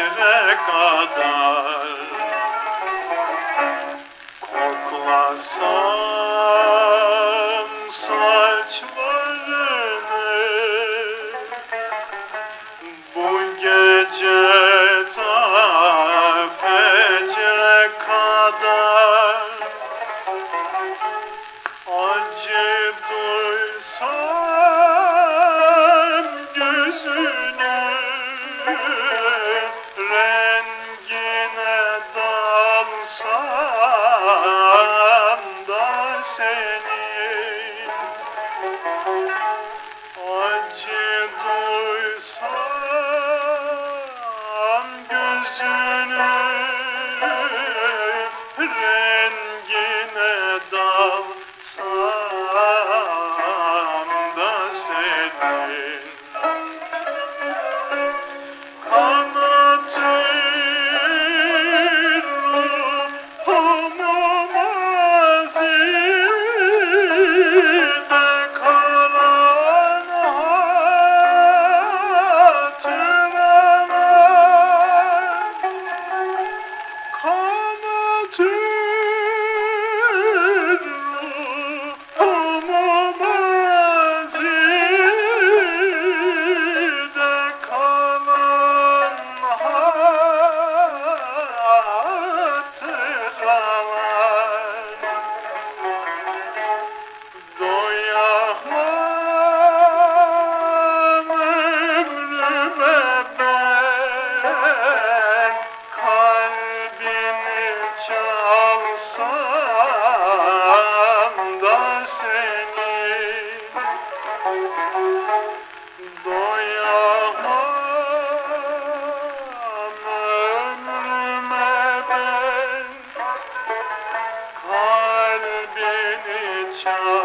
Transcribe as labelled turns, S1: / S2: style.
S1: haşre kadar. mein Wind. show.